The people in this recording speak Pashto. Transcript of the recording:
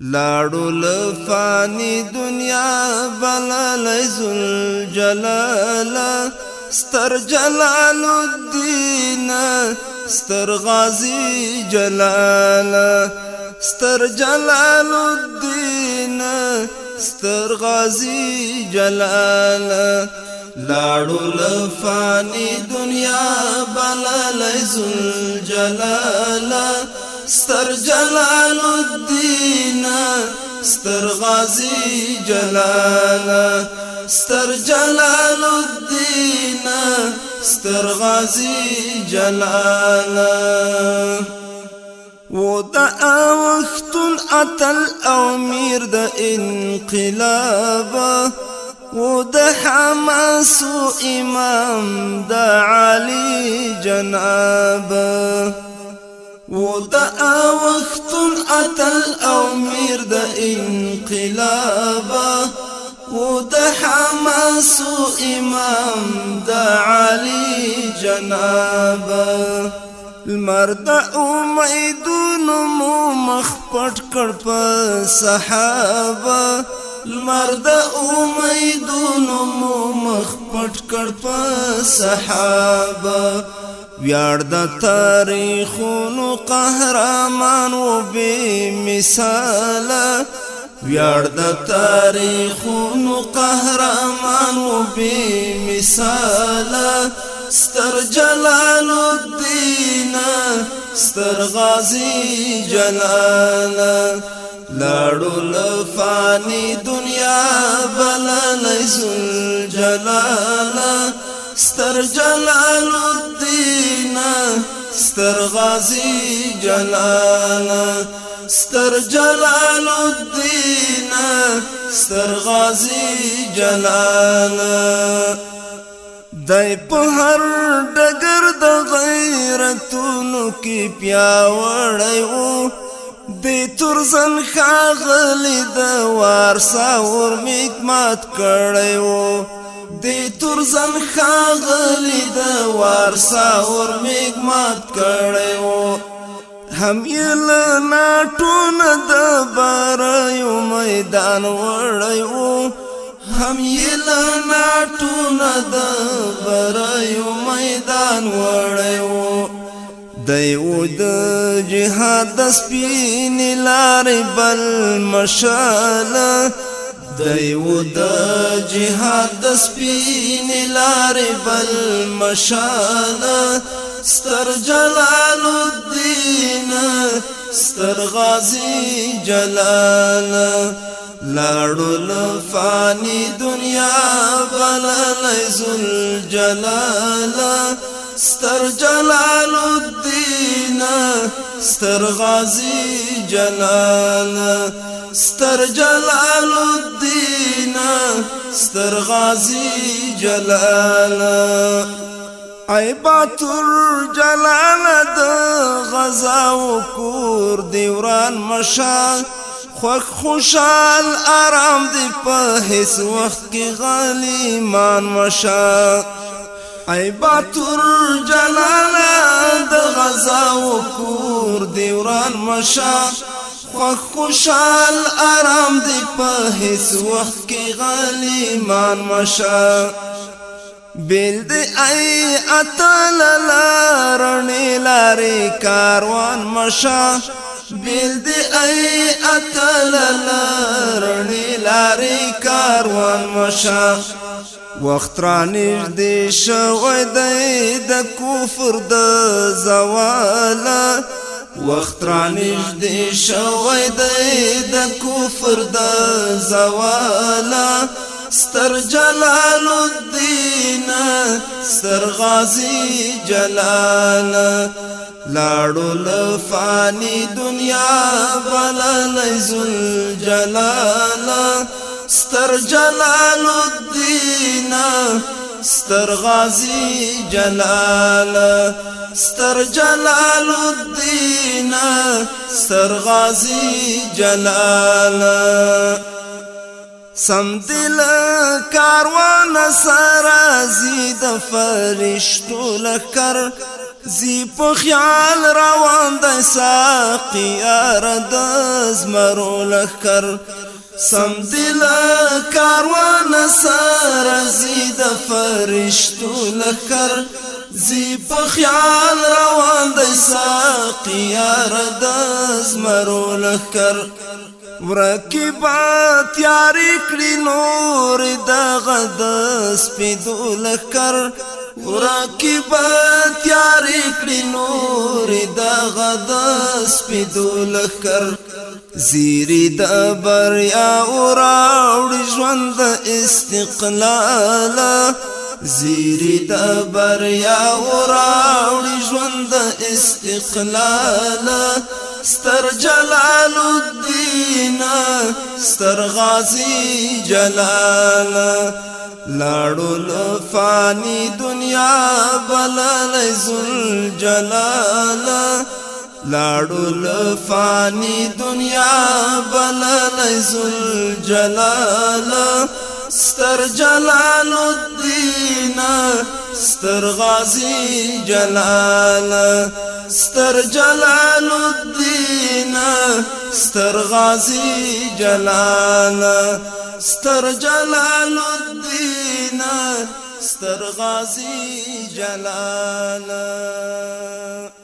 لاړو فانی دنیا بلا لزل جلالا ستر جلال الدین ستر غازی جلالا ستر جلال الدین ستر غازی جلالا لاړو فانی دنیا بلا لزل جلالا ستر جلال الدين ستر غازي جلال ستر جلال الدين ستر غازي جلال ودا وقت أتى الأمير او میر انقلاب حماس امام ده علي جنابه و د وخت اتل او میر د انقلاب و د حماس امام د علي جناب المرد امیدون مو مخ پټ کړ په صحابه المرد امیدون مو مخ پټ کړ په صحابه ویار د تاریخونو قهرمان و بی مثال ویار د تاریخونو قهرمان و بی مثال ستر جلال الدین ستر غازی جلال لاړو لفانی دنیا بل نه زل جلال ستر جلال الدین ستر غازی جلال ستر جلال الدین ستر غازی جلال دای په هر ډګر د غیرتونو کې پیاوړی وو د تورزن خاغلی د وارسا ور میک مات کړی وو دی تور زن خاغلی د وارسا اور میګ مات کړو هم یل ناټو نه د بار یو میدان وړیو هم یل ناټو نه د بار یو میدان وړیو دیو د جهاد سپین لارې بل مشاله دیو د جهاد د سپین لار بل مشال ستر جلال الدین ستر غازی جلال لاړو فانی دنیا بل لیزل جلال ستر جلال الدین ستر غازی جلال ستر جلال الدین ستر غازی جلال عیبات الجلال د غزا و کور دیوران مشا خوخ خوشال آرام دی په هیڅ وخت کې غلیمان مشا عیبات الجلال خامشا خوخ خوشال آرام دی په هیڅ وخت کې غلیمان مشا بیل دی ای اتل لارنی لاری کاروان مشا بیل دی ای اتل لارنی لاری کاروان مشا وخت را نږدې شوی دی د کفر د زواله وخت را نږدې شوی دی د کفر د زواله ستر جلال الدین ستر غازی جلال لاړو لفانی دنیا بلل زل جلال ستر جلال الدین ستر غازی جلال ستر جلال الدین ستر غازی جلال سم دل کاروان سرازی د فرشتو لکر زی په خیال روان د ساقی ارد زمرو لکر سم دل کاروان سر راځي د فرشتو لکر زی په خیال روان دی ساقیا رد زمرو لکر ورکی با تیاری کلی نور دا غدس پی دو لکر ورکی با تیاری کلی نور دا غدس پی دو لکر زیری د بریا اوراوړ ژوند استقلال زیری د بریا اوراوړ ژوند استقلال ستر جلال الدین ستر غازی جلال لاړو فانی دنیا بلل زل جلال لاړو لفانی دنیا بلل زل جلال ستر جلال الدین ستر غازی جلال ستر جلال الدین ستر غازی جلال ستر جلال الدین ستر غازی جلال